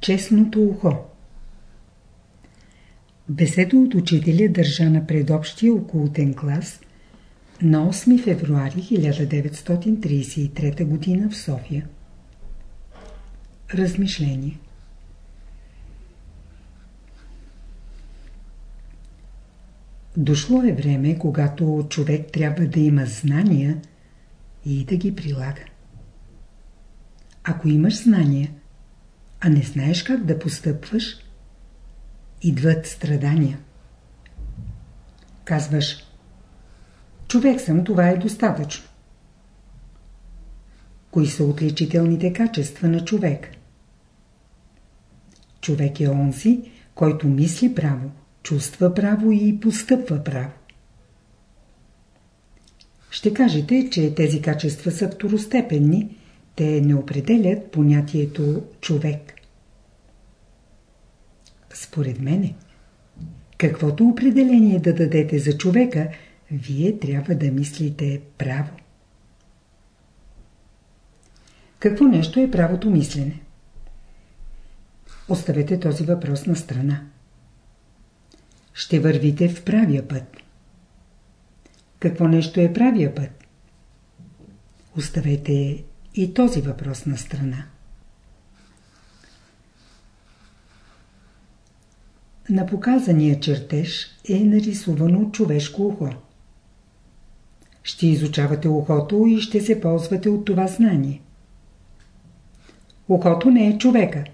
Честното ухо Беседа от учителя държа на предобщия окултен клас на 8 февруари 1933 г. в София. Размишление Дошло е време, когато човек трябва да има знания и да ги прилага. Ако имаш знания, а не знаеш как да постъпваш, идват страдания. Казваш, човек съм, това е достатъчно. Кои са отличителните качества на човек? Човек е онзи, който мисли право, чувства право и постъпва право. Ще кажете, че тези качества са второстепенни, те не определят понятието човек. Според мене, каквото определение да дадете за човека, вие трябва да мислите право. Какво нещо е правото мислене? Оставете този въпрос на страна. Ще вървите в правия път. Какво нещо е правия път? Оставете и този въпрос на страна. На показания чертеж е нарисувано човешко ухо. Ще изучавате ухото и ще се ползвате от това знание. Ухото не е човека.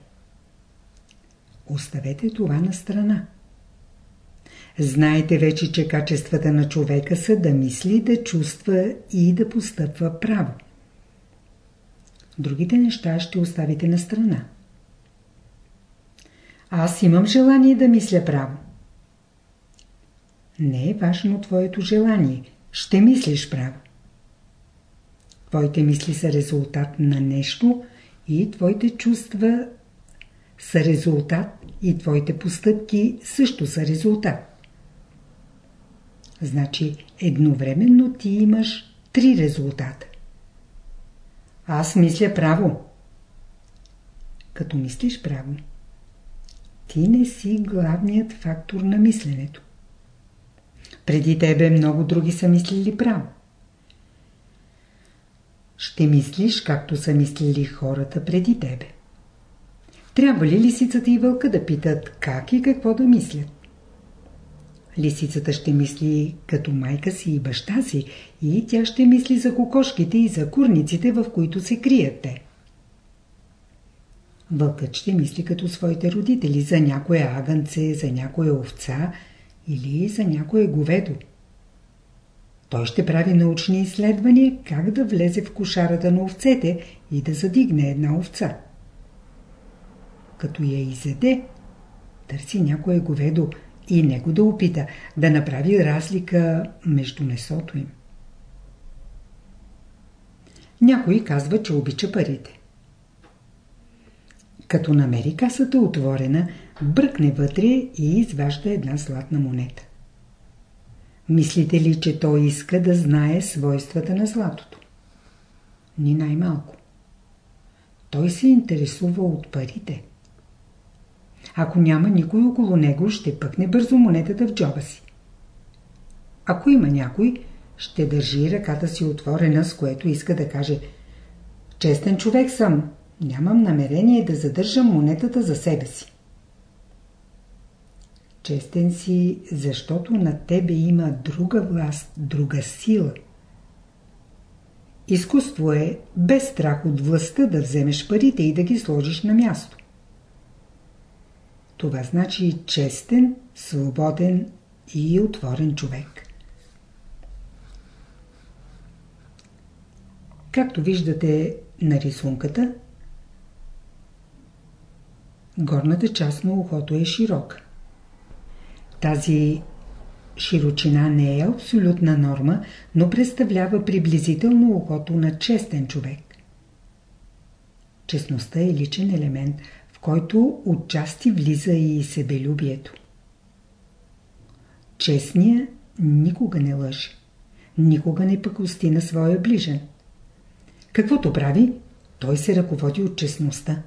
Оставете това на страна. Знаете вече, че качествата на човека са да мисли, да чувства и да постъпва право. Другите неща ще оставите на страна. Аз имам желание да мисля право. Не е важно твоето желание. Ще мислиш право. Твоите мисли са резултат на нещо и твоите чувства са резултат и твоите постъпки също са резултат. Значи едновременно ти имаш три резултата. Аз мисля право. Като мислиш право, ти не си главният фактор на мисленето. Преди тебе много други са мислили право. Ще мислиш, както са мислили хората преди тебе. Трябва ли лисицата и вълка да питат как и какво да мислят? Лисицата ще мисли като майка си и баща си и тя ще мисли за кокошките и за курниците, в които се крият те. Вълкът ще мисли като своите родители за някое агънце, за някоя овца или за някое говедо. Той ще прави научни изследвания как да влезе в кошарата на овцете и да задигне една овца. Като я изеде, търси някое говедо и него да опита да направи разлика между месото им. Някой казва, че обича парите. Като намери касата отворена, бръкне вътре и изважда една златна монета. Мислите ли, че той иска да знае свойствата на златото? Ни най-малко. Той се интересува от парите. Ако няма никой около него, ще пъкне бързо монетата в джоба си. Ако има някой, ще държи ръката си отворена, с което иска да каже Честен човек съм, нямам намерение да задържам монетата за себе си. Честен си, защото на тебе има друга власт, друга сила. Изкуство е без страх от властта да вземеш парите и да ги сложиш на място. Това значи честен, свободен и отворен човек. Както виждате на рисунката, горната част на ухото е широка. Тази широчина не е абсолютна норма, но представлява приблизително ухото на честен човек. Честността е личен елемент, който отчасти влиза и себелюбието. Честният никога не лъже, никога не пъкости на своя ближен. Каквото прави, той се ръководи от честността.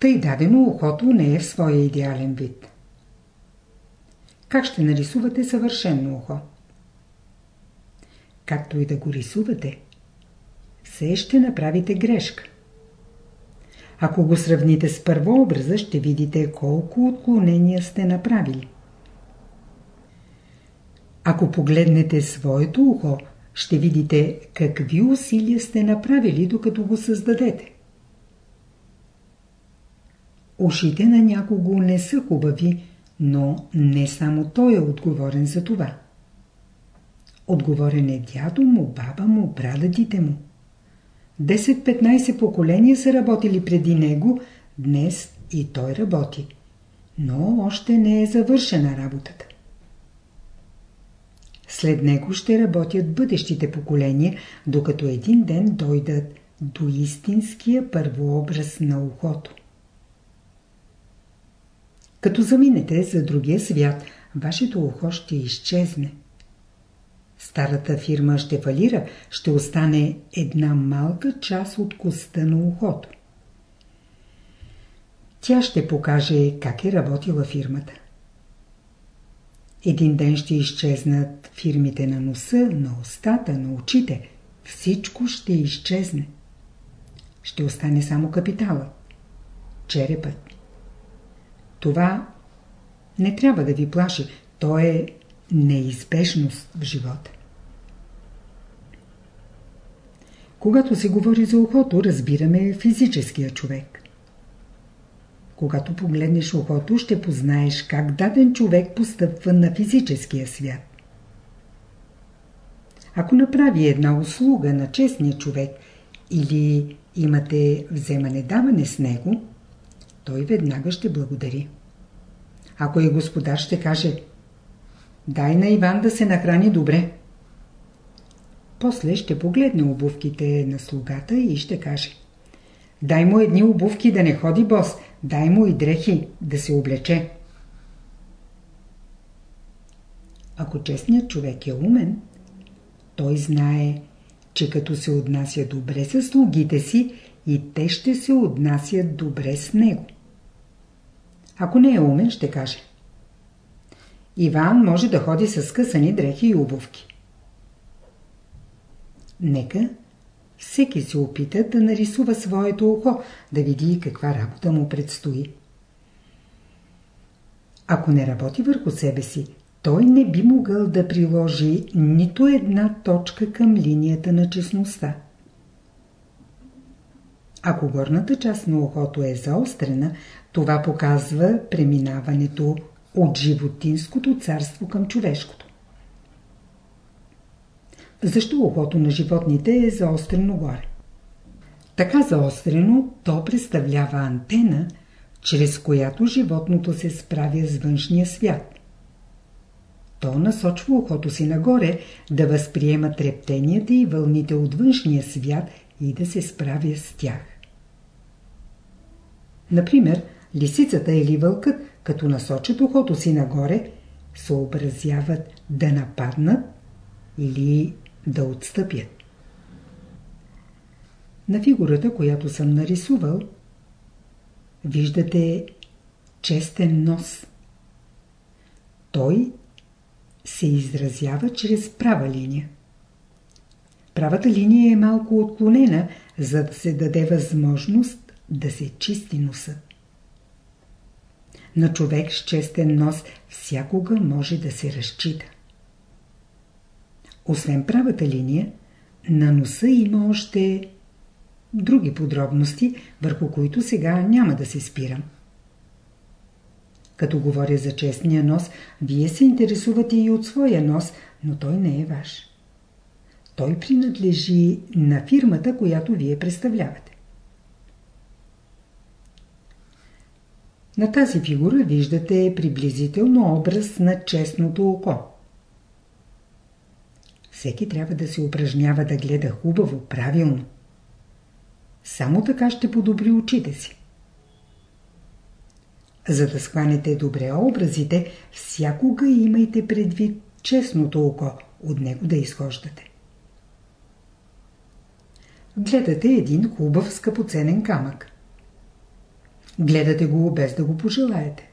Тъй дадено ухото не е в своя идеален вид. Как ще нарисувате съвършено ухо? Както и да го рисувате, все ще направите грешка. Ако го сравните с първообраза, ще видите колко отклонения сте направили. Ако погледнете своето ухо, ще видите какви усилия сте направили, докато го създадете. Ушите на някого не са хубави, но не само той е отговорен за това. Отговорен е дядо му, баба му, брададите му. 10-15 поколения са работили преди него, днес и той работи. Но още не е завършена работата. След него ще работят бъдещите поколения, докато един ден дойдат до истинския първообраз на ухото. Като заминете за другия свят, вашето ухо ще изчезне. Старата фирма ще фалира, ще остане една малка част от коста на ухото. Тя ще покаже как е работила фирмата. Един ден ще изчезнат фирмите на носа, на устата, на очите. Всичко ще изчезне. Ще остане само капитала. Черепът. Това не трябва да ви плаши. То е неизбежност в живота. Когато се говори за ухото, разбираме физическия човек. Когато погледнеш ухото, ще познаеш как даден човек постъпва на физическия свят. Ако направи една услуга на честния човек или имате вземане-даване с него, той веднага ще благодари. Ако е господар, ще каже Дай на Иван да се нахрани добре. После ще погледне обувките на слугата и ще каже Дай му едни обувки да не ходи бос, дай му и дрехи да се облече. Ако честният човек е умен, той знае, че като се отнася добре с слугите си, и те ще се отнасят добре с него. Ако не е умен, ще каже. Иван може да ходи с късани дрехи и обувки. Нека всеки се опита да нарисува своето ухо, да види каква работа му предстои. Ако не работи върху себе си, той не би могъл да приложи нито една точка към линията на честността. Ако горната част на ухото е заострена, това показва преминаването от животинското царство към човешкото. Защо ухото на животните е заострено горе? Така заострено, то представлява антена, чрез която животното се справя с външния свят. То насочва ухото си нагоре да възприема трептенията и вълните от външния свят и да се справя с тях. Например, лисицата или вълкът, като насочат ухото си нагоре, съобразяват да нападнат или да отстъпят. На фигурата, която съм нарисувал, виждате честен нос. Той се изразява чрез права линия. Правата линия е малко отклонена, за да се даде възможност да се чисти носа. На човек с честен нос всякога може да се разчита. Освен правата линия, на носа има още други подробности, върху които сега няма да се спирам. Като говоря за честния нос, вие се интересувате и от своя нос, но той не е ваш. Той принадлежи на фирмата, която вие представлявате. На тази фигура виждате приблизително образ на честното око. Всеки трябва да се упражнява да гледа хубаво, правилно. Само така ще подобри очите си. За да схванете добре образите, всякога имайте предвид честното око, от него да изхождате. Гледате един хубав скъпоценен камък. Гледате го без да го пожелаете.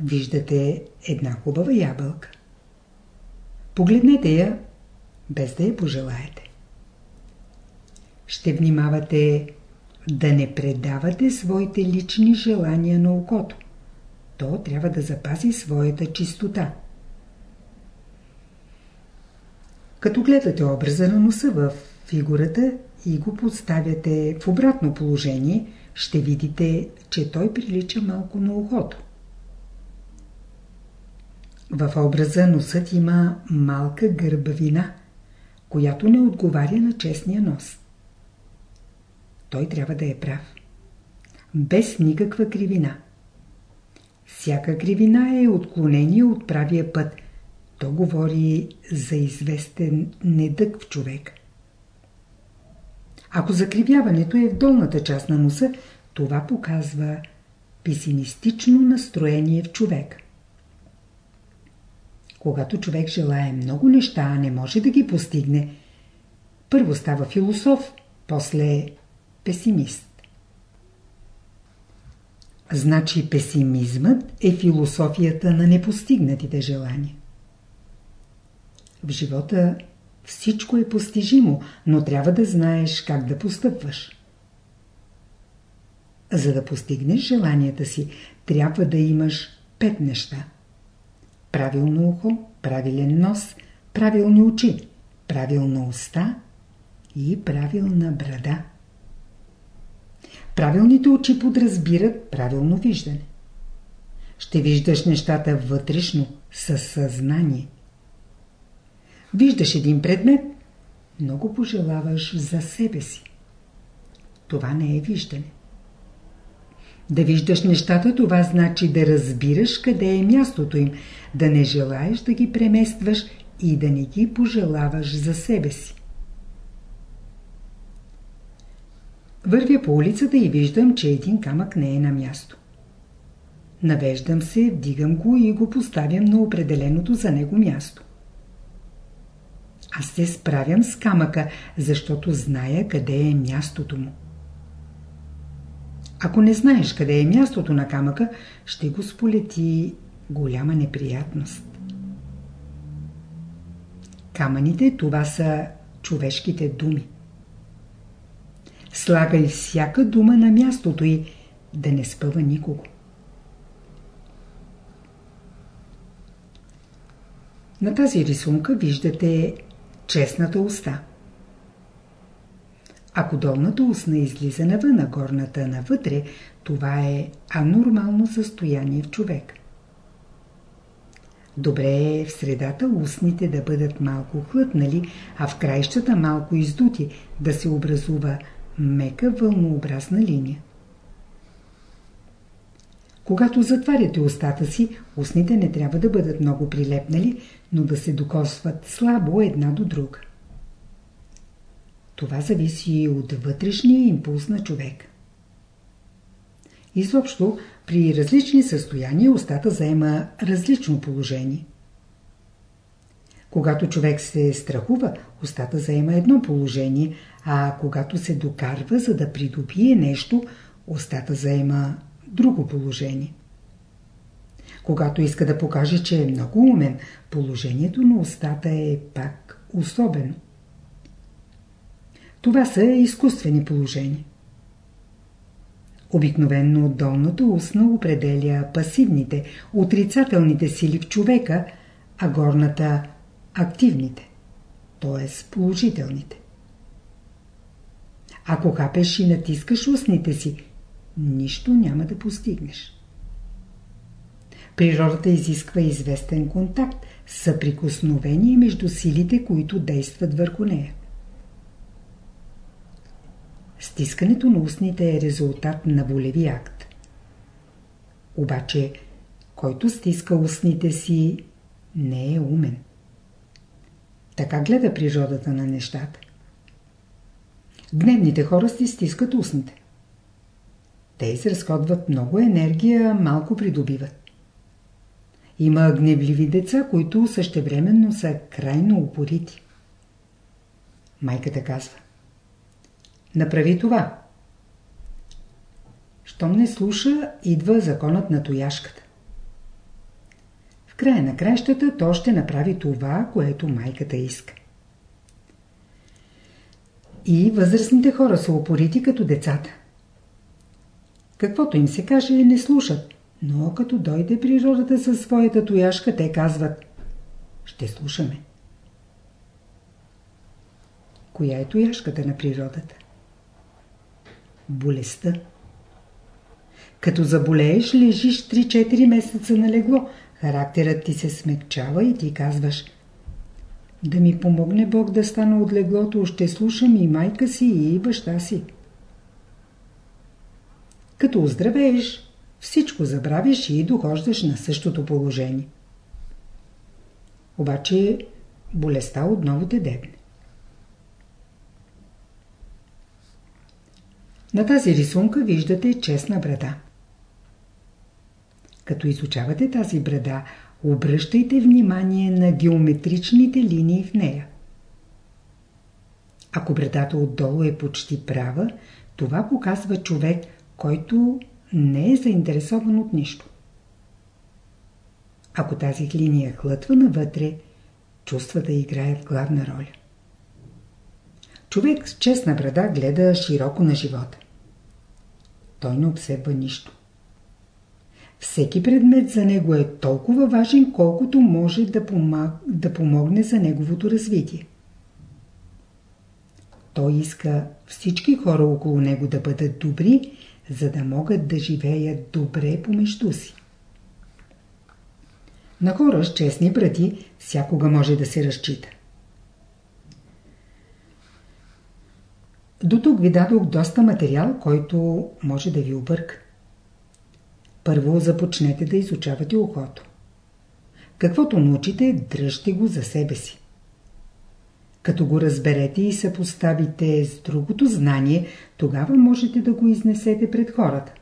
Виждате една хубава ябълка. Погледнете я, без да я пожелаете. Ще внимавате да не предавате своите лични желания на окото. То трябва да запази своята чистота. Като гледате образа на носа в фигурата и го поставяте в обратно положение, ще видите, че той прилича малко на ухото. В образа носът има малка гърбавина, която не отговаря на честния нос. Той трябва да е прав. Без никаква кривина. Всяка кривина е отклонение от правия път. То говори за известен недък в човек. Ако закривяването е в долната част на носа, това показва песимистично настроение в човек. Когато човек желая много неща, а не може да ги постигне, първо става философ, после песимист. Значи песимизмът е философията на непостигнатите желания. В живота всичко е постижимо, но трябва да знаеш как да постъпваш. За да постигнеш желанията си, трябва да имаш пет неща. Правилно ухо, правилен нос, правилни очи, правилна уста и правилна брада. Правилните очи подразбират правилно виждане. Ще виждаш нещата вътрешно, със съзнание. Виждаш един предмет, много пожелаваш за себе си. Това не е виждане. Да виждаш нещата, това значи да разбираш къде е мястото им, да не желаеш да ги преместваш и да не ги пожелаваш за себе си. Вървя по улицата и виждам, че един камък не е на място. Навеждам се, вдигам го и го поставям на определеното за него място. Аз се справям с камъка, защото зная къде е мястото му. Ако не знаеш къде е мястото на камъка, ще го сполети голяма неприятност. Камъните това са човешките думи. Слагай всяка дума на мястото й, да не спъва никого. На тази рисунка виждате честната уста. Ако долната устна излиза навън, а горната навътре, това е анормално състояние в човек. Добре е в средата устните да бъдат малко хлътнали, а в краищата малко издути, да се образува мека вълнообразна линия. Когато затваряте устата си, устните не трябва да бъдат много прилепнали, но да се докосват слабо една до друга. Това зависи от вътрешния импулс на човек. Изобщо, при различни състояния устата заема различно положение. Когато човек се страхува, устата заема едно положение, а когато се докарва, за да придобие нещо, устата заема друго положение. Когато иска да покаже, че е много умен, положението на устата е пак особено. Това са изкуствени положения. Обикновенно долната устна определя пасивните, отрицателните сили в човека, а горната – активните, т.е. положителните. Ако хапеш и натискаш устните си, нищо няма да постигнеш. Природата изисква известен контакт, съприкосновение между силите, които действат върху нея. Стискането на устните е резултат на волеви акт. Обаче, който стиска устните си, не е умен. Така гледа природата на нещата. Гневните хора си стискат устните. Те изразходват много енергия, малко придобиват. Има гневливи деца, които същевременно са крайно упорити. Майката казва Направи това. Щом не слуша, идва законът на тояшката. В края на кращата то ще направи това, което майката иска. И възрастните хора са упорити като децата. Каквото им се каже, не слушат. Но като дойде природата със своята тояшка, те казват Ще слушаме. Коя е тояшката на природата? Болестта. Като заболееш, лежиш 3-4 месеца на легло. Характерът ти се смекчава и ти казваш Да ми помогне Бог да стана от леглото, ще слушам и майка си, и баща си. Като оздравееш, всичко забравиш и дохождаш на същото положение. Обаче болестта отново те дебне. На тази рисунка виждате честна брада. Като изучавате тази брада, обръщайте внимание на геометричните линии в нея. Ако брадата отдолу е почти права, това показва човек, който не е заинтересован от нищо. Ако тази линия хлътва навътре, чувствата играят главна роля. Човек с честна брада гледа широко на живота. Той не обсебва нищо. Всеки предмет за него е толкова важен, колкото може да, помаг... да помогне за неговото развитие. Той иска всички хора около него да бъдат добри за да могат да живеят добре помежду си. На хора с честни брати всякога може да се разчита. До тук ви дадох доста материал, който може да ви обърка. Първо започнете да изучавате ухото. Каквото научите, дръжте го за себе си. Като го разберете и съпоставите с другото знание, тогава можете да го изнесете пред хората.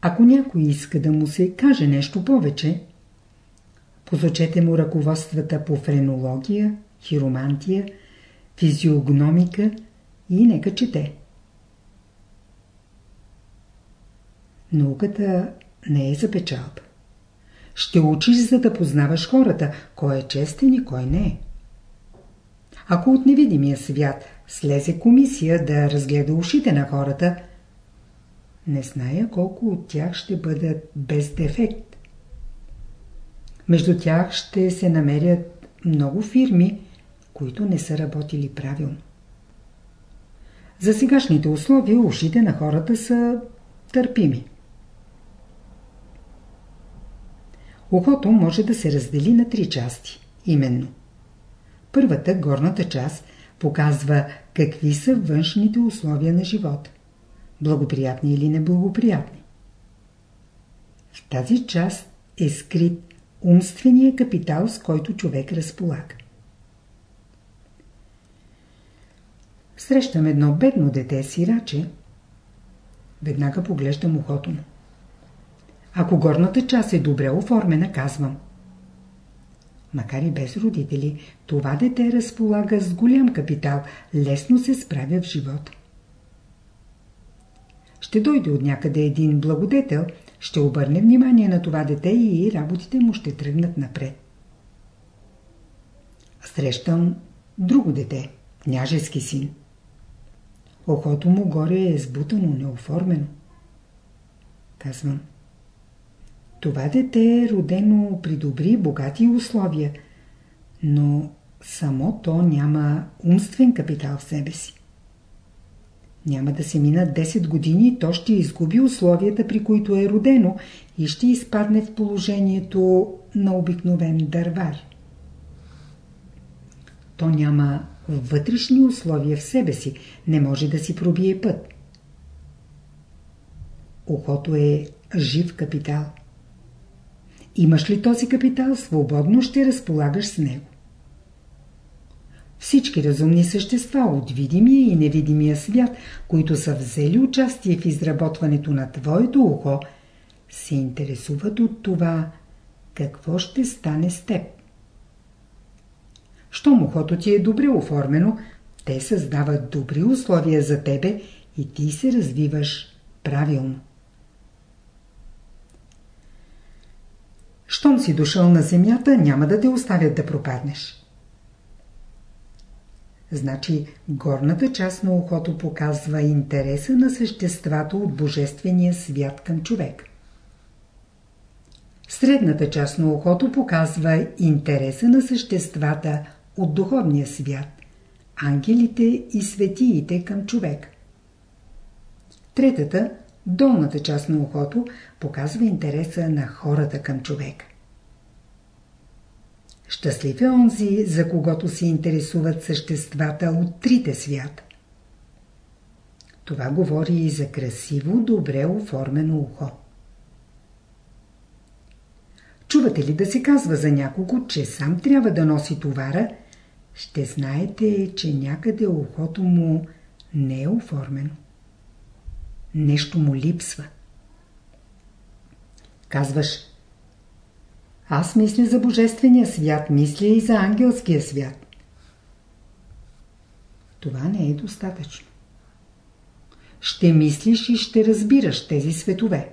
Ако някой иска да му се каже нещо повече, посочете му ръководствата по френология, хиромантия, физиогномика и нека чете. Науката не е за печалба. Ще учиш, за да познаваш хората, кой е честен и кой не е. Ако от невидимия свят слезе комисия да разгледа ушите на хората, не зная колко от тях ще бъдат без дефект. Между тях ще се намерят много фирми, които не са работили правилно. За сегашните условия ушите на хората са търпими. Ухото може да се раздели на три части. Именно. Първата, горната част, показва какви са външните условия на живота. Благоприятни или неблагоприятни. В тази част е скрит умствения капитал, с който човек разполага. Срещам едно бедно дете, сираче. Веднага поглеждам ухото му. Ако горната част е добре оформена, казвам. Макар и без родители, това дете разполага с голям капитал, лесно се справя в живота. Ще дойде от някъде един благодетел, ще обърне внимание на това дете и работите му ще тръгнат напред. Срещам друго дете, княжески син. Охото му горе е сбутано, неоформено. Казвам. Това дете е родено при добри, богати условия, но само то няма умствен капитал в себе си. Няма да се минат 10 години, то ще изгуби условията, при които е родено и ще изпадне в положението на обикновен дървар. То няма вътрешни условия в себе си, не може да си пробие път. Ухото е жив капитал. Имаш ли този капитал, свободно ще разполагаш с него. Всички разумни същества от видимия и невидимия свят, които са взели участие в изработването на твоето ухо, се интересуват от това, какво ще стане с теб. Щом ухото ти е добре оформено, те създават добри условия за тебе и ти се развиваш правилно. Щом си дошъл на земята, няма да те оставят да пропаднеш. Значи, горната част на ухото показва интереса на съществата от Божествения свят към човек. Средната част на ухото показва интереса на съществата от духовния свят, ангелите и светиите към човек. Третата, долната част на ухото, показва интереса на хората към човек. Щастлив е онзи, за когото се интересуват съществата от трите свята. Това говори и за красиво, добре оформено ухо. Чувате ли да се казва за някого, че сам трябва да носи товара, ще знаете, че някъде ухото му не е оформено. Нещо му липсва. Казваш, аз мисля за Божествения свят, мисля и за ангелския свят. Това не е достатъчно. Ще мислиш и ще разбираш тези светове.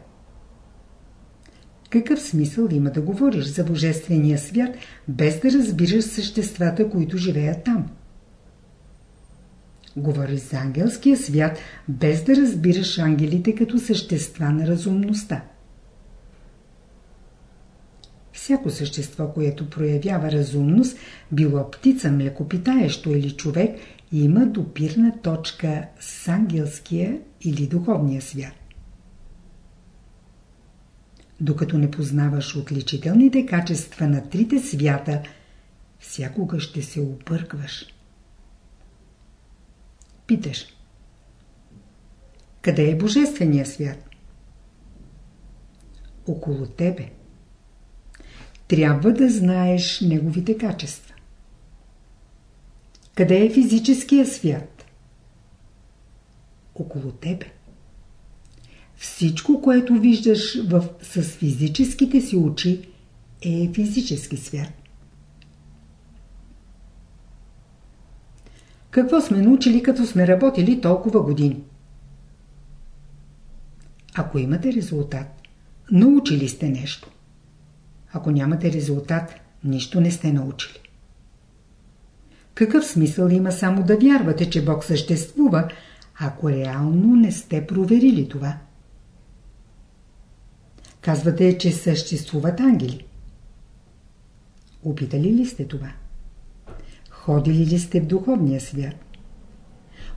Какъв смисъл има да говориш за Божествения свят, без да разбираш съществата, които живеят там? Говориш за ангелския свят, без да разбираш ангелите като същества на разумността. Всяко същество, което проявява разумност, било птица, млекопитаещо или човек, има допирна точка с ангелския или духовния свят. Докато не познаваш отличителните качества на трите свята, всякога ще се объркваш. Питаш. Къде е Божествения свят? Около тебе. Трябва да знаеш неговите качества. Къде е физическия свят? Около тебе. Всичко, което виждаш в, с физическите си очи, е физически свят. Какво сме научили, като сме работили толкова години? Ако имате резултат, научили сте нещо. Ако нямате резултат, нищо не сте научили. Какъв смисъл има само да вярвате, че Бог съществува, ако реално не сте проверили това? Казвате, че съществуват ангели. Опитали ли сте това? Ходили ли сте в духовния свят?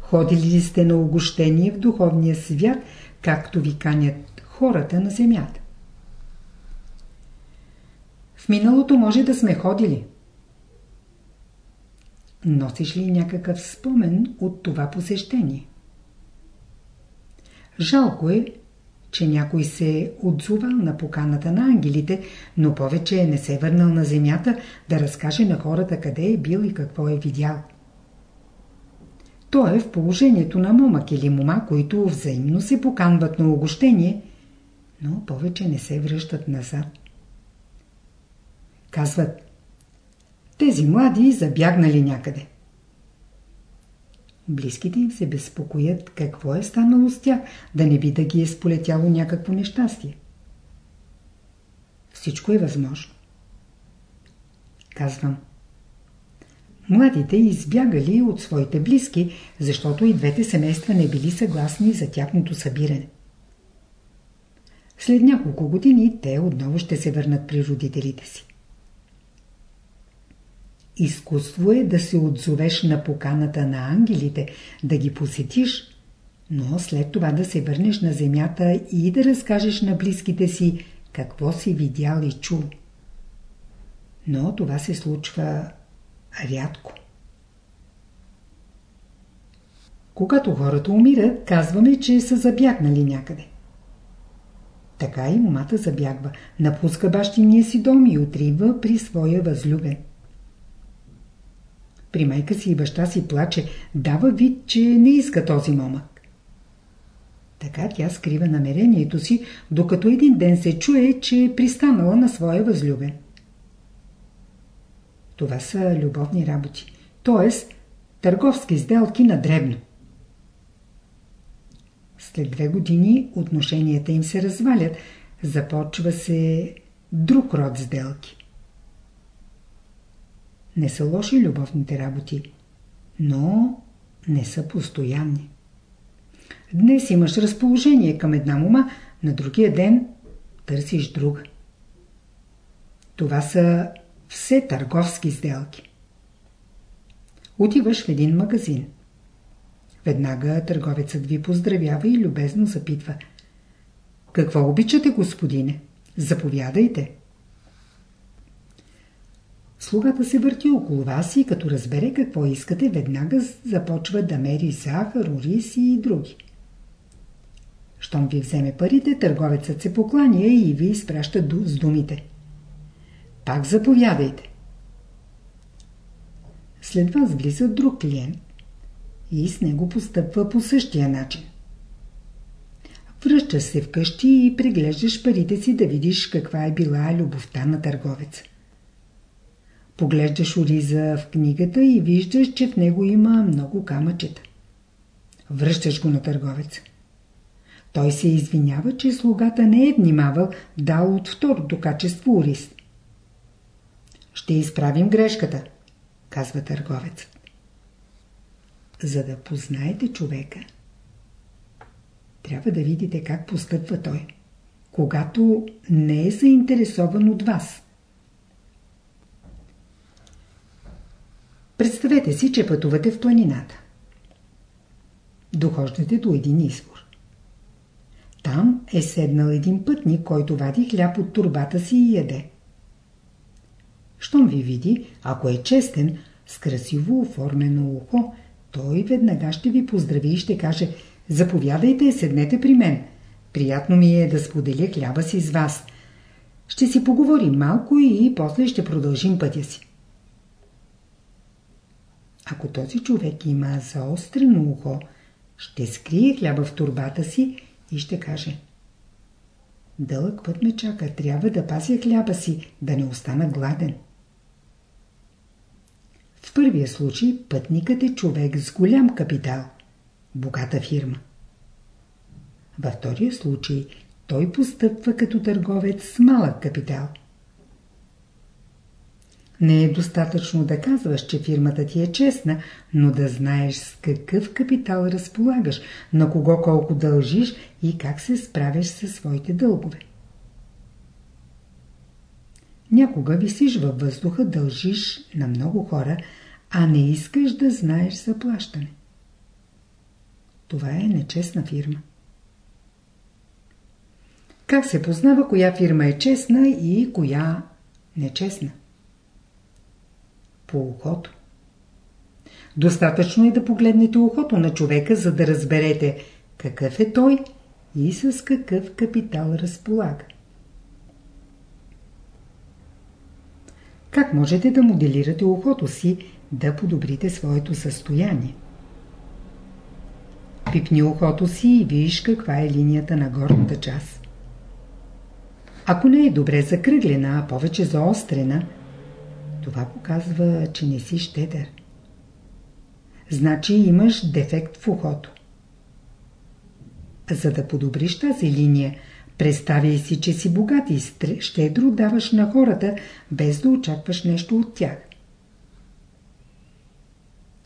Ходили ли сте на огощение в духовния свят, както ви канят хората на земята? В миналото може да сме ходили. Носиш ли някакъв спомен от това посещение? Жалко е, че някой се е отзовал на поканата на ангелите, но повече не се е върнал на земята да разкаже на хората къде е бил и какво е видял. Той е в положението на момък или мома, които взаимно се поканват на огощение, но повече не се връщат назад. Казват, тези млади забягнали някъде. Близките им се безпокоят какво е станало с тях, да не би да ги е сполетяло някакво нещастие. Всичко е възможно. Казвам. Младите избягали от своите близки, защото и двете семейства не били съгласни за тяхното събиране. След няколко години те отново ще се върнат при родителите си. Изкуство е да се отзовеш на поканата на ангелите, да ги посетиш, но след това да се върнеш на земята и да разкажеш на близките си какво си видял и чул. Но това се случва рядко. Когато хората умират, казваме, че са забягнали някъде. Така и момата забягва, напуска бащиния си дом и отрива при своя възлюбен. При майка си и баща си плаче, дава вид, че не иска този момък. Така тя скрива намерението си, докато един ден се чуе, че е пристанала на своя възлюбен. Това са любовни работи, т.е. търговски сделки на дребно. След две години отношенията им се развалят. Започва се друг род сделки. Не са лоши любовните работи, но не са постоянни. Днес имаш разположение към една мума, на другия ден търсиш друга. Това са все търговски сделки. Отиваш в един магазин. Веднага търговецът ви поздравява и любезно запитва. Какво обичате, господине? Заповядайте. Слугата се върти около вас и като разбере какво искате, веднага започва да мери захар, ориз и други. Щом ви вземе парите, търговецът се покланя и ви изпраща с думите. Пак заповядайте. След вас влиза друг клиент и с него постъпва по същия начин. Връщаш се вкъщи и преглеждаш парите си да видиш каква е била любовта на търговеца. Поглеждаш ориза в книгата и виждаш, че в него има много камъчета. Връщаш го на търговеца. Той се извинява, че слугата не е внимавал, дал от второто качество ориз. Ще изправим грешката, казва търговецът. За да познаете човека, трябва да видите как постъпва той, когато не е заинтересован от вас. Представете си, че пътувате в планината. Дохождате до един извор. Там е седнал един пътник, който вади хляб от турбата си и яде. Щом ви види, ако е честен, с красиво оформено ухо, той веднага ще ви поздрави и ще каже «Заповядайте, седнете при мен. Приятно ми е да споделя хляба си с вас. Ще си поговорим малко и после ще продължим пътя си». Ако този човек има заострено ухо, ще скрие хляба в турбата си и ще каже Дълъг път ме чака, трябва да пазя хляба си, да не остана гладен. В първия случай пътникът е човек с голям капитал, богата фирма. Във втория случай той постъпва като търговец с малък капитал. Не е достатъчно да казваш, че фирмата ти е честна, но да знаеш с какъв капитал разполагаш, на кого колко дължиш и как се справяш със своите дългове. Някога висиш във въздуха, дължиш на много хора, а не искаш да знаеш за плащане. Това е нечестна фирма. Как се познава коя фирма е честна и коя нечестна? По ухото. Достатъчно е да погледнете ухото на човека, за да разберете какъв е той и с какъв капитал разполага. Как можете да моделирате ухото си, да подобрите своето състояние? Пипни ухото си и виж каква е линията на горната част. Ако не е добре закръглена, а повече заострена, това показва, че не си щедър. Значи имаш дефект в ухото. За да подобриш тази линия, Представяй си, че си богат и щедро даваш на хората, без да очакваш нещо от тях.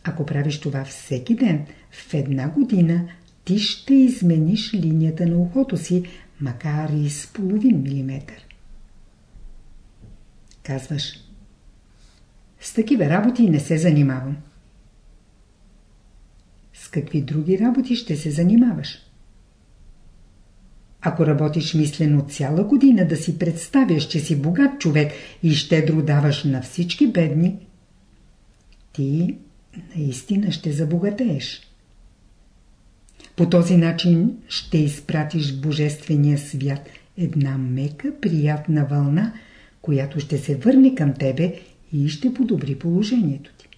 Ако правиш това всеки ден, в една година, ти ще измениш линията на ухото си, макар и с половин милиметър. Казваш, с такива работи не се занимавам. С какви други работи ще се занимаваш? Ако работиш мислено цяла година да си представяш, че си богат човек и щедро даваш на всички бедни, ти наистина ще забогатееш. По този начин ще изпратиш в Божествения свят една мека, приятна вълна, която ще се върне към тебе и ще подобри положението ти.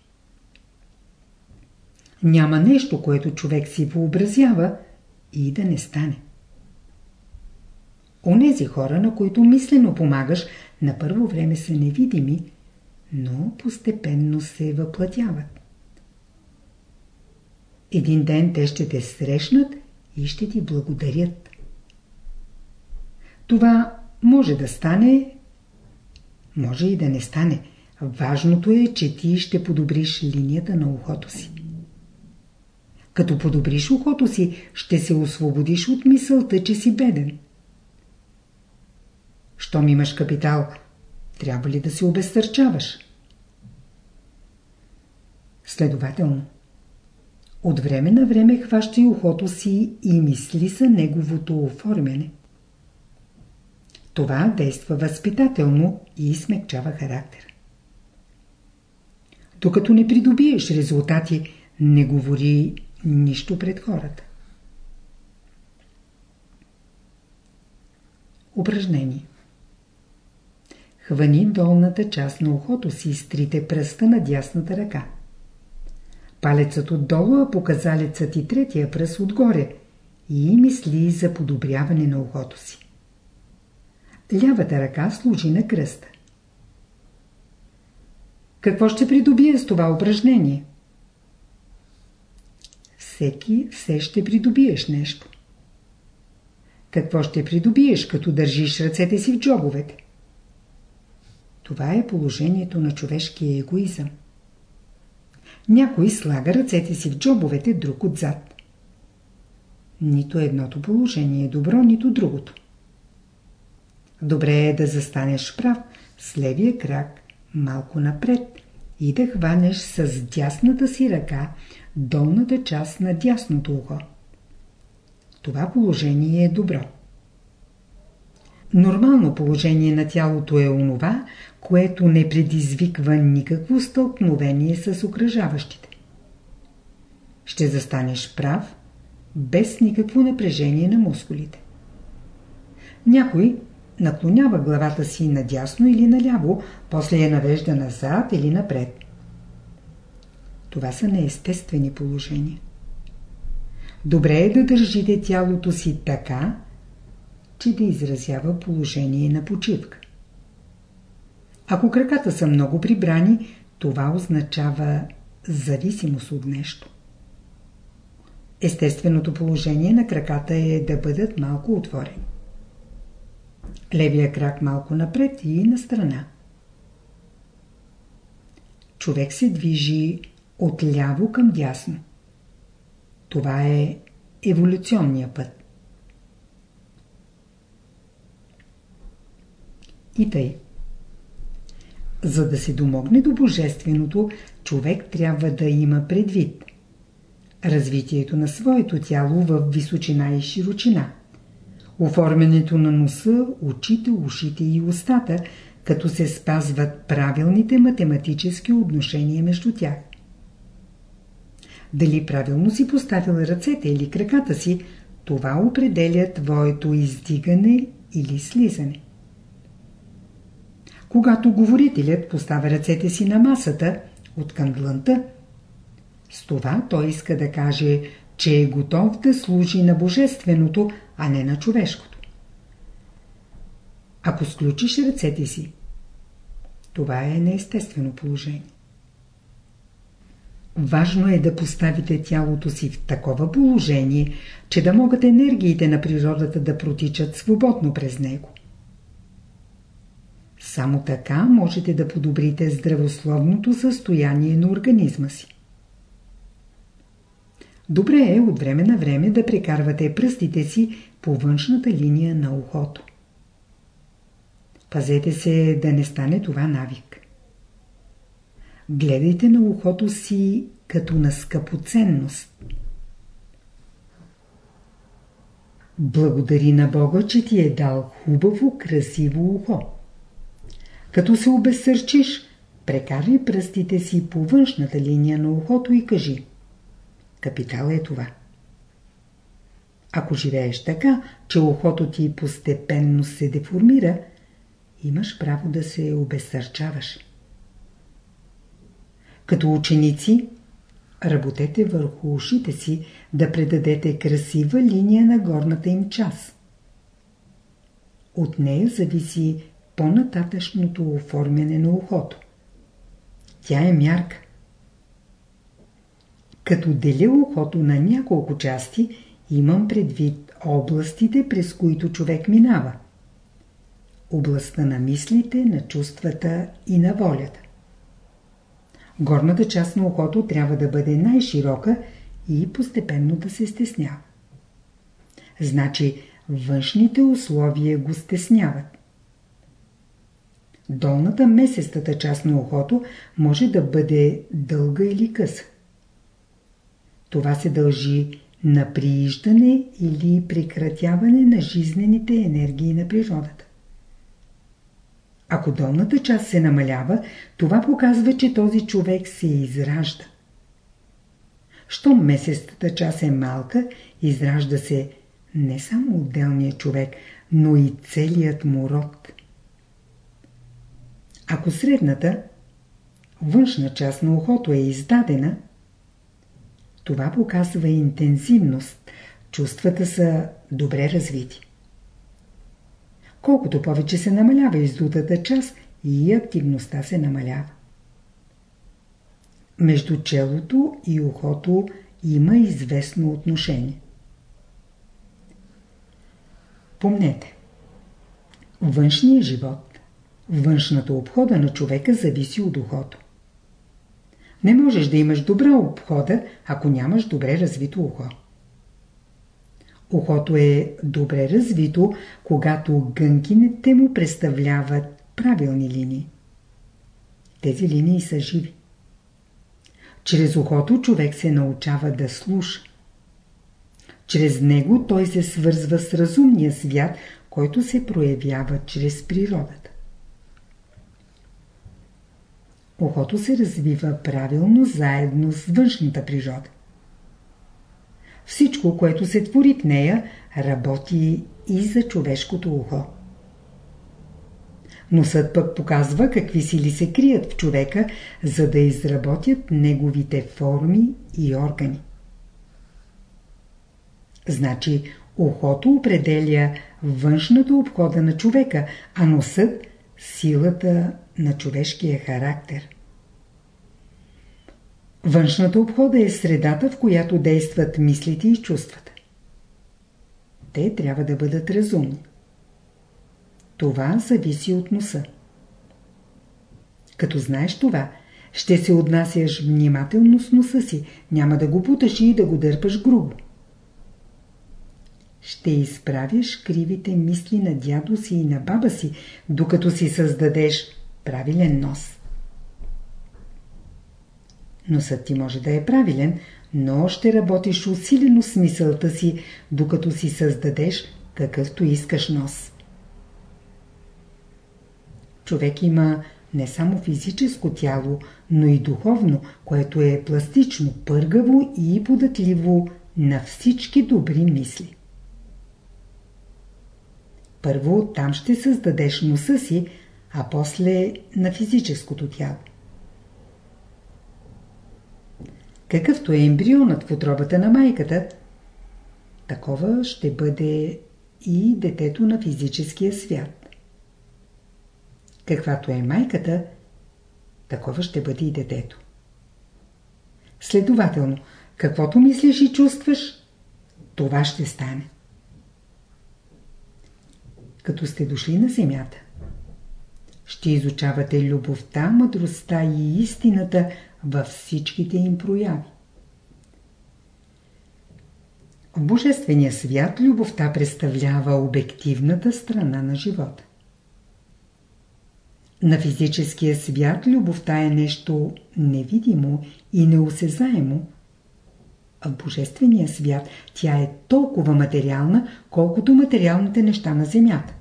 Няма нещо, което човек си въобразява и да не стане. Онези хора, на които мислено помагаш, на първо време са невидими, но постепенно се въплатяват. Един ден те ще те срещнат и ще ти благодарят. Това може да стане, може и да не стане. Важното е, че ти ще подобриш линията на ухото си. Като подобриш ухото си, ще се освободиш от мисълта, че си беден. Щом имаш капитал, трябва ли да се обезсърчаваш? Следователно, от време на време хващай ухото си и мисли за неговото оформяне. Това действа възпитателно и смекчава характер. Докато не придобиеш резултати, не говори нищо пред хората. Упражнение Хвани долната част на ухото си с трите пръста на дясната ръка. Палецът отдолу, а показалецът и третия пръст отгоре и мисли за подобряване на ухото си. Лявата ръка служи на кръста. Какво ще придобие с това упражнение? Всеки все ще придобиеш нещо. Какво ще придобиеш, като държиш ръцете си в джобовете? Това е положението на човешкия егоизъм. Някой слага ръцете си в джобовете, друг отзад. Нито едното положение е добро, нито другото. Добре е да застанеш прав с левия крак малко напред и да хванеш с дясната си ръка долната част на дясното ухо. Това положение е добро. Нормално положение на тялото е онова, което не предизвиква никакво стълкновение с окръжаващите. Ще застанеш прав, без никакво напрежение на мускулите. Някой наклонява главата си надясно или наляво, после я навежда назад или напред. Това са неестествени положения. Добре е да държите тялото си така, че да изразява положение на почивка. Ако краката са много прибрани, това означава зависимост от нещо. Естественото положение на краката е да бъдат малко отворени. Левия крак малко напред и на страна. Човек се движи от ляво към дясно. Това е еволюционния път. И тъй. За да се домогне до Божественото, човек трябва да има предвид развитието на своето тяло в височина и широчина, оформянето на носа, очите, ушите и устата, като се спазват правилните математически отношения между тях. Дали правилно си поставил ръцете или краката си, това определя твоето издигане или слизане. Когато говорителят поставя ръцете си на масата от към длънта, с това той иска да каже, че е готов да служи на божественото, а не на човешкото. Ако сключиш ръцете си, това е неестествено положение. Важно е да поставите тялото си в такова положение, че да могат енергиите на природата да протичат свободно през него. Само така можете да подобрите здравословното състояние на организма си. Добре е от време на време да прекарвате пръстите си по външната линия на ухото. Пазете се да не стане това навик. Гледайте на ухото си като на скъпоценност. Благодари на Бога, че ти е дал хубаво, красиво ухо. Като се обезсърчиш, прекарай пръстите си по външната линия на ухото и кажи Капитал е това. Ако живееш така, че ухото ти постепенно се деформира, имаш право да се обезсърчаваш. Като ученици, работете върху ушите си да предадете красива линия на горната им част. От нея зависи по-нататъчното оформяне на ухото. Тя е мярка. Като деля ухото на няколко части Имам предвид областите, през които човек минава. Областта на мислите, на чувствата и на волята. Горната част на ухото трябва да бъде най-широка и постепенно да се стеснява. Значи външните условия го стесняват. Долната месестата част на ухото може да бъде дълга или къса. Това се дължи на прииждане или прекратяване на жизнените енергии на природата. Ако долната част се намалява, това показва, че този човек се изражда. Щом месестата част е малка, изражда се не само отделният човек, но и целият му род. Ако средната, външна част на ухото е издадена, това показва интензивност, чувствата са добре развити. Колкото повече се намалява издутата част, и активността се намалява. Между челото и ухото има известно отношение. Помнете, външният живот, външната обхода на човека зависи от ухото. Не можеш да имаш добра обхода, ако нямаш добре развито ухо. Ухото е добре развито, когато гънкините му представляват правилни линии. Тези линии са живи. Чрез ухото човек се научава да слуша. Чрез него той се свързва с разумния свят, който се проявява чрез природата. Ухото се развива правилно заедно с външната природа. Всичко, което се твори в нея, работи и за човешкото ухо. Носът пък показва какви сили се крият в човека, за да изработят неговите форми и органи. Значи, ухото определя външната обхода на човека, а носът – силата на човешкия характер. Външната обхода е средата, в която действат мислите и чувствата. Те трябва да бъдат разумни. Това зависи от носа. Като знаеш това, ще се отнасяш внимателно с носа си, няма да го путаш и да го дърпаш грубо. Ще изправяш кривите мисли на дядо си и на баба си, докато си създадеш правилен нос. Носът ти може да е правилен, но ще работиш усилено с мисълта си, докато си създадеш какъвто искаш нос. Човек има не само физическо тяло, но и духовно, което е пластично, пъргаво и податливо на всички добри мисли. Първо там ще създадеш носа си, а после на физическото тяло. Какъвто е ембрионът в отробата на майката, такова ще бъде и детето на физическия свят. Каквато е майката, такова ще бъде и детето. Следователно, каквото мислиш и чувстваш, това ще стане. Като сте дошли на земята, ще изучавате любовта, мъдростта и истината във всичките им прояви. В Божествения свят любовта представлява обективната страна на живота. На физическия свят любовта е нещо невидимо и неосезаемо, а в Божествения свят тя е толкова материална, колкото материалните неща на земята.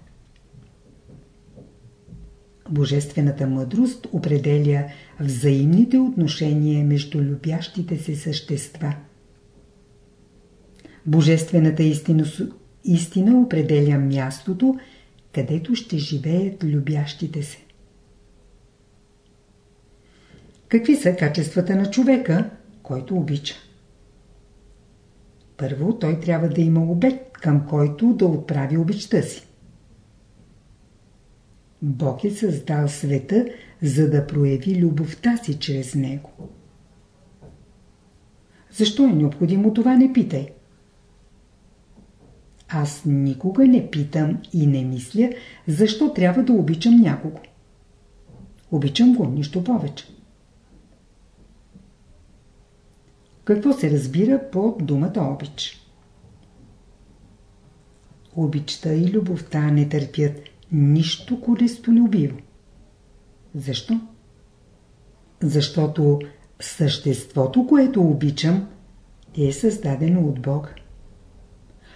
Божествената мъдрост определя взаимните отношения между любящите се същества. Божествената истина, истина определя мястото, където ще живеят любящите се. Какви са качествата на човека, който обича? Първо, той трябва да има обект, към който да отправи обичта си. Бог е създал света, за да прояви любовта си чрез него. Защо е необходимо това, не питай. Аз никога не питам и не мисля, защо трябва да обичам някого. Обичам го, нищо повече. Какво се разбира под думата обич? Обичта и любовта не търпят нищо любиво. Защо? Защото съществото, което обичам, е създадено от Бога.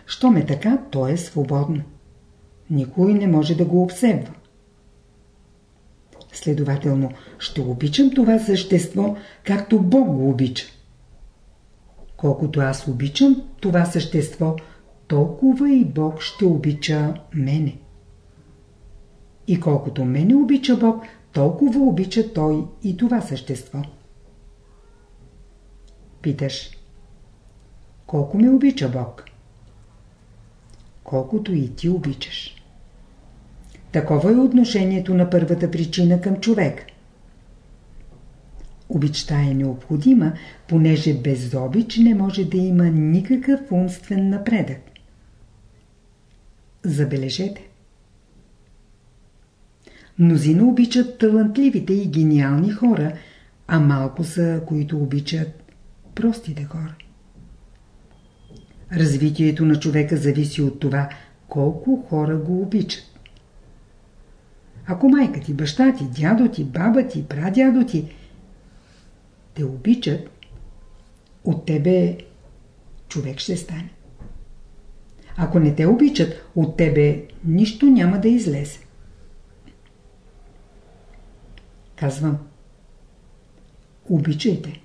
Щом е така, то е свободно. Никой не може да го обсебва. Следователно, ще обичам това същество, както Бог го обича. Колкото аз обичам това същество, толкова и Бог ще обича мене. И колкото мене обича Бог, толкова обича Той и това същество. Питаш, колко ме обича Бог? Колкото и ти обичаш. Такова е отношението на първата причина към човек. Обичта е необходима, понеже без обич не може да има никакъв умствен напредък. Забележете. Мнозина обичат талантливите и гениални хора, а малко са, които обичат простите хора. Развитието на човека зависи от това, колко хора го обичат. Ако майка ти, баща ти, дядо ти, баба ти, прадядо ти те обичат, от тебе човек ще стане. Ако не те обичат, от тебе нищо няма да излезе. Казвам, обичайте,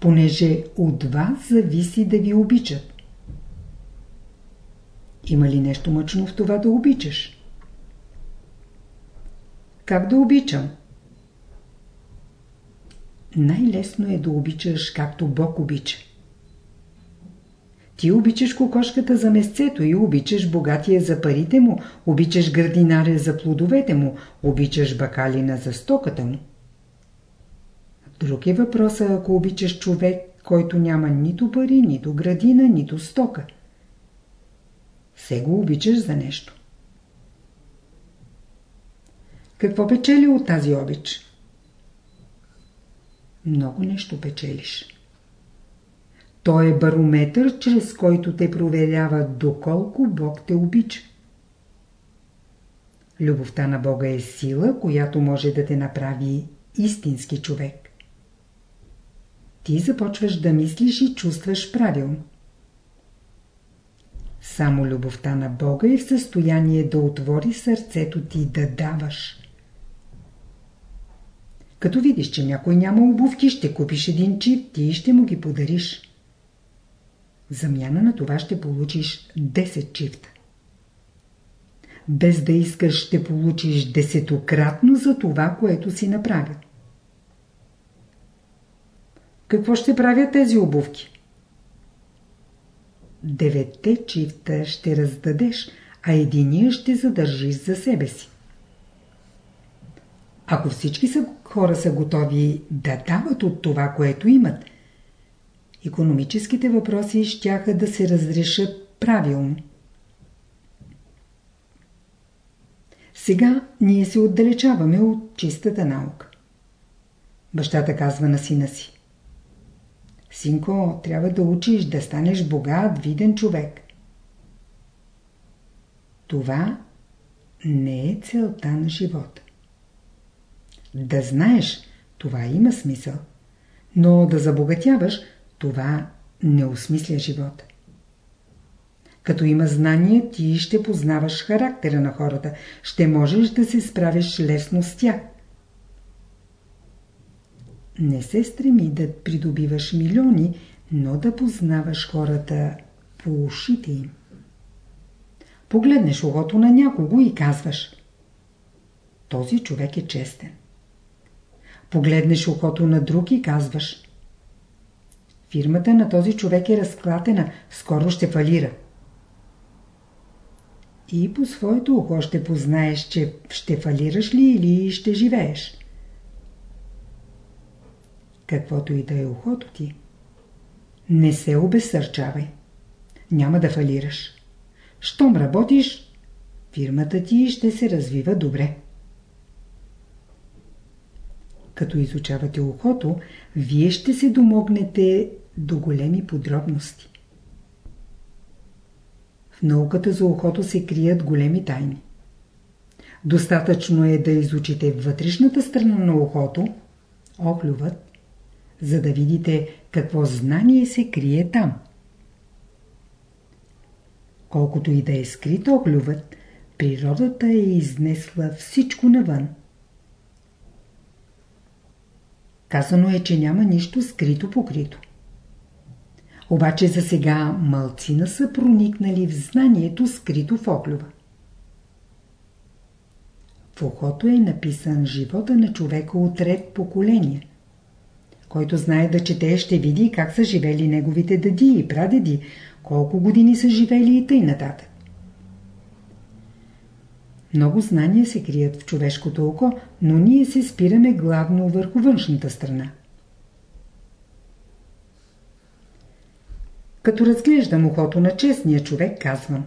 понеже от вас зависи да ви обичат. Има ли нещо мъчно в това да обичаш? Как да обичам? Най-лесно е да обичаш както Бог обича. Ти обичаш кокошката за месцето и обичаш богатия за парите му, обичаш градинаря за плодовете му, обичаш бакалина за стоката му. Друг е въпросът, ако обичаш човек, който няма нито пари, нито градина, нито стока. Все го обичаш за нещо. Какво печели от тази обич? Много нещо печелиш. Той е барометър, чрез който те проверява доколко Бог те обича. Любовта на Бога е сила, която може да те направи истински човек. Ти започваш да мислиш и чувстваш правилно. Само любовта на Бога е в състояние да отвори сърцето ти да даваш. Като видиш, че някой няма обувки, ще купиш един чип, ти ще му ги подариш. Замяна на това ще получиш 10 чифта. Без да искаш ще получиш десетократно за това, което си направил. Какво ще правят тези обувки? Деветте чифта ще раздадеш, а единия ще задържиш за себе си. Ако всички хора са готови да дават от това, което имат – економическите въпроси щяха да се разрешат правилно. Сега ние се отдалечаваме от чистата наука. Бащата казва на сина си. Синко, трябва да учиш да станеш богат, виден човек. Това не е целта на живота. Да знаеш, това има смисъл. Но да забогатяваш – това не осмисля живота. Като има знание, ти ще познаваш характера на хората, ще можеш да се справиш лесно с тях. Не се стреми да придобиваш милиони, но да познаваш хората по ушите им. Погледнеш ухото на някого и казваш Този човек е честен. Погледнеш ухото на друг и казваш Фирмата на този човек е разклатена, скоро ще фалира. И по своето око ще познаеш, че ще фалираш ли или ще живееш. Каквото и да е ухото ти, не се обесърчавай. Няма да фалираш. щом работиш, фирмата ти ще се развива добре. Като изучавате ухото, вие ще се домогнете до големи подробности. В науката за ухото се крият големи тайни. Достатъчно е да изучите вътрешната страна на ухото, оклюват, за да видите какво знание се крие там. Колкото и да е скрит оклюват, природата е изнесла всичко навън. Казано е, че няма нищо скрито покрито. Обаче за сега малцина са проникнали в знанието скрито в оклюва. В ухото е написан живота на човека от ред поколения. Който знае да чете, ще види как са живели неговите дади и прадеди, колко години са живели и тъй нататък. Много знания се крият в човешкото око, но ние се спираме главно върху външната страна. Като разглеждам ухото на честния човек, казвам.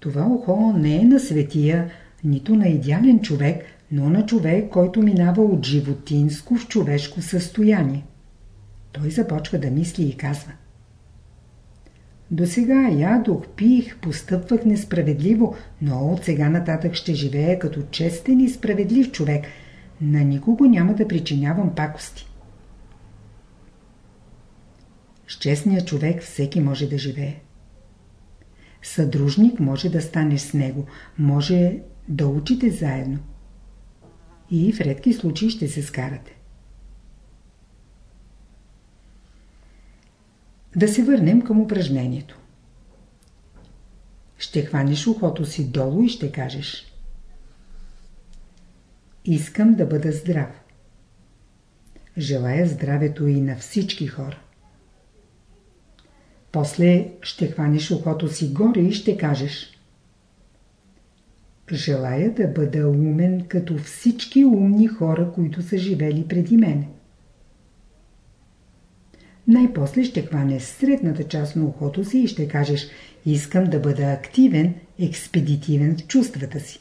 Това ухо не е на светия, нито на идеален човек, но на човек, който минава от животинско в човешко състояние. Той започва да мисли и казва. До сега ядох, пих, постъпвах несправедливо, но от сега нататък ще живея като честен и справедлив човек. На никого няма да причинявам пакости. С честния човек всеки може да живее. Съдружник може да станеш с него, може да учите заедно. И в редки случаи ще се скарате. Да се върнем към упражнението. Ще хванеш ухото си долу и ще кажеш Искам да бъда здрав. Желая здравето и на всички хора. После ще хванеш ухото си горе и ще кажеш Желая да бъда умен като всички умни хора, които са живели преди мене. Най-после ще хванеш средната част на ухото си и ще кажеш Искам да бъда активен, експедитивен в чувствата си.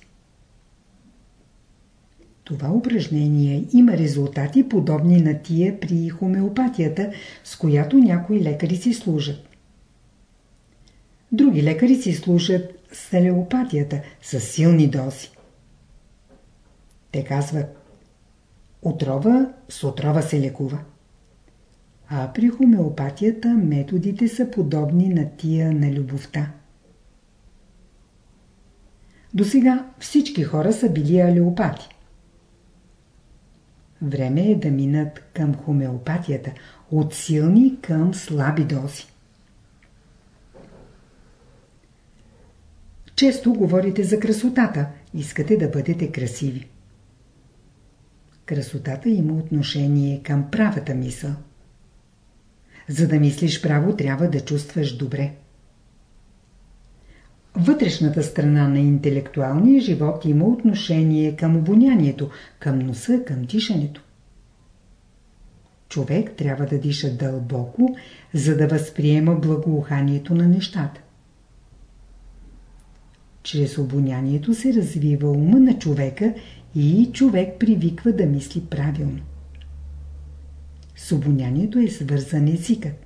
Това упражнение има резултати подобни на тия при хомеопатията, с която някои лекари си служат. Други лекари си слушат с телеопатията, с силни дози. Те казват, отрова с отрова се лекува. А при хомеопатията методите са подобни на тия на любовта. До сега всички хора са били алеопати. Време е да минат към хомеопатията, от силни към слаби дози. Често говорите за красотата. Искате да бъдете красиви. Красотата има отношение към правата мисъл. За да мислиш право, трябва да чувстваш добре. Вътрешната страна на интелектуалния живот има отношение към обонянието, към носа, към дишането. Човек трябва да диша дълбоко, за да възприема благоуханието на нещата. Чрез обонянието се развива ума на човека и човек привиква да мисли правилно. С обонянието е свързан езикът.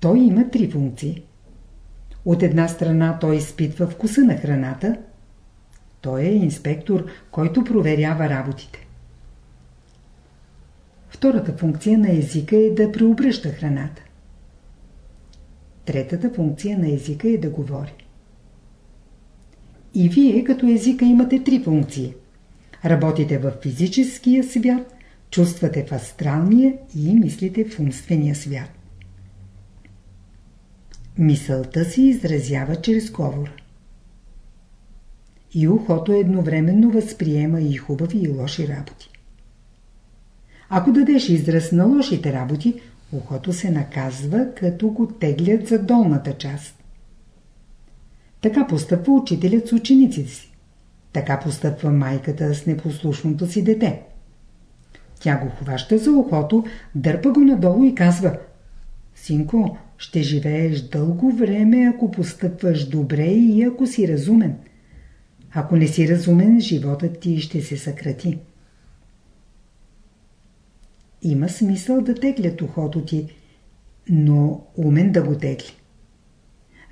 Той има три функции. От една страна той изпитва вкуса на храната. Той е инспектор, който проверява работите. Втората функция на езика е да преобръща храната. Третата функция на езика е да говори. И вие като езика имате три функции. Работите в физическия свят, чувствате в астралния и мислите в умствения свят. Мисълта си изразява чрез говор. И ухото едновременно възприема и хубави и лоши работи. Ако дадеш израз на лошите работи, ухото се наказва, като го теглят за долната част. Така постъпва учителят с учениците си. Така постъпва майката с непослушното си дете. Тя го хваща за ухото, дърпа го надолу и казва Синко, ще живееш дълго време, ако постъпваш добре и ако си разумен. Ако не си разумен, животът ти ще се съкрати. Има смисъл да теглят ухото ти, но умен да го тегли.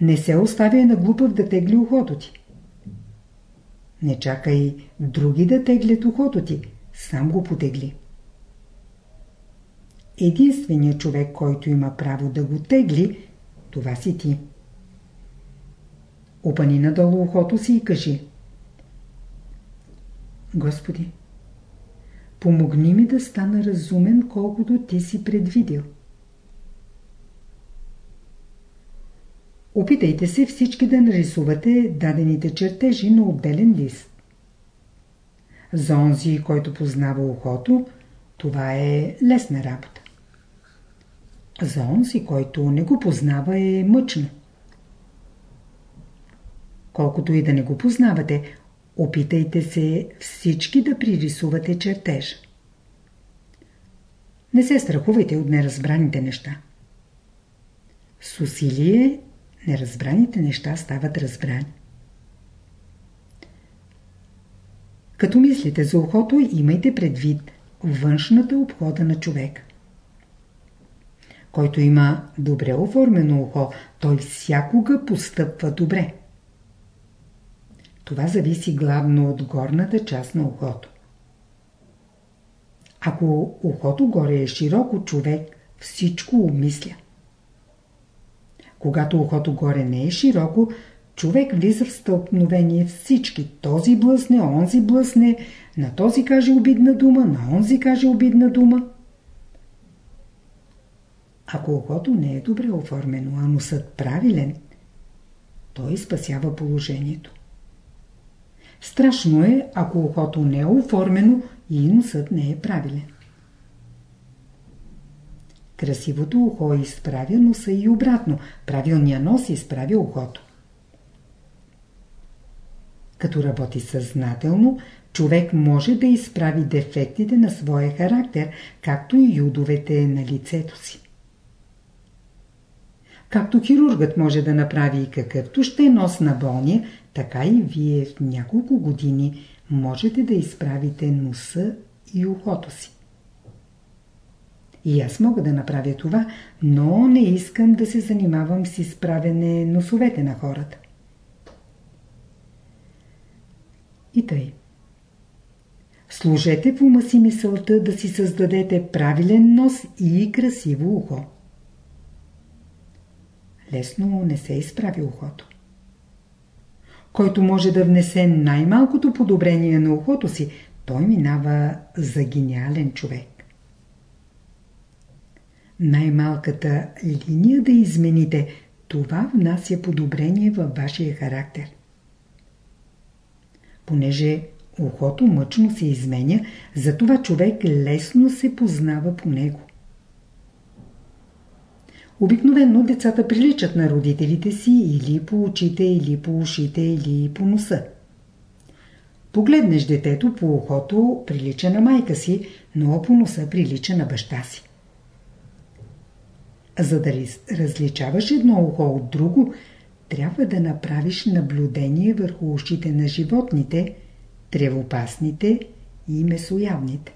Не се оставя на глупав да тегли ухото ти. Не чакай други да теглят ухото ти, сам го потегли. Единственият човек, който има право да го тегли, това си ти. Опани надолу ухото си и кажи Господи, помогни ми да стана разумен, колкото ти си предвидил. Опитайте се всички да нарисувате дадените чертежи на отделен лист. За онзи, който познава ухото, това е лесна работа. За онзи, който не го познава, е мъчно. Колкото и да не го познавате, опитайте се всички да пририсувате чертеж. Не се страхувайте от неразбраните неща. С усилие неразбраните неща стават разбрани. Като мислите за ухото, имайте предвид външната обхода на човек. Който има добре оформено ухо, той всякога постъпва добре. Това зависи главно от горната част на ухото. Ако ухото горе е широко, човек всичко обмисля. Когато ухото горе не е широко, човек влиза в стълкновение всички. Този блъсне, онзи блъсне, на този каже обидна дума, на онзи каже обидна дума. Ако ухото не е добре оформено, а носът правилен, той спасява положението. Страшно е, ако ухото не е оформено и носът не е правилен. Красивото ухо изправя носа и обратно. Правилният нос изправя ухото. Като работи съзнателно, човек може да изправи дефектите на своя характер, както и юдовете на лицето си. Както хирургът може да направи какъвто ще нос на болния, така и вие в няколко години можете да изправите носа и ухото си. И аз мога да направя това, но не искам да се занимавам с изправене носовете на хората. И тъй. Служете в ума си мисълта да си създадете правилен нос и красиво ухо. Лесно не се изправи ухото. Който може да внесе най-малкото подобрение на ухото си, той минава за гениален човек най-малката линия да измените, това внася подобрение във вашия характер. Понеже ухото мъчно се изменя, затова човек лесно се познава по него. Обикновено децата приличат на родителите си или по очите, или по ушите, или по носа. Погледнеш детето по ухото, прилича на майка си, но по носа прилича на баща си. За да различаваш едно ухо от друго, трябва да направиш наблюдение върху ушите на животните, тревопасните и месоядните.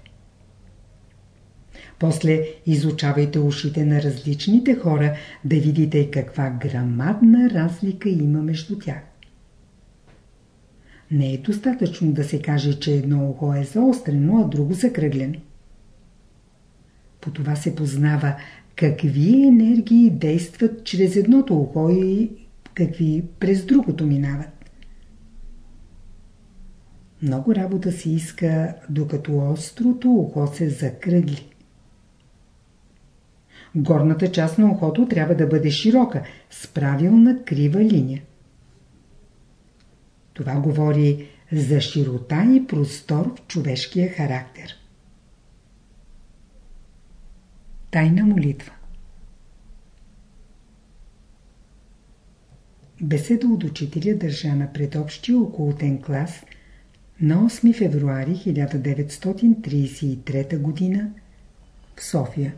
После изучавайте ушите на различните хора, да видите каква грамадна разлика има между тях. Не е достатъчно да се каже, че едно ухо е заострено, а друго закръглено. По това се познава какви енергии действат чрез едното ухо и какви през другото минават. Много работа се иска, докато острото ухо се закръгли. Горната част на ухото трябва да бъде широка, с правилна крива линия. Това говори за широта и простор в човешкия характер. Тайна молитва Беседа от учителя държа на предобщия околотен клас на 8 февруари 1933 г. в София.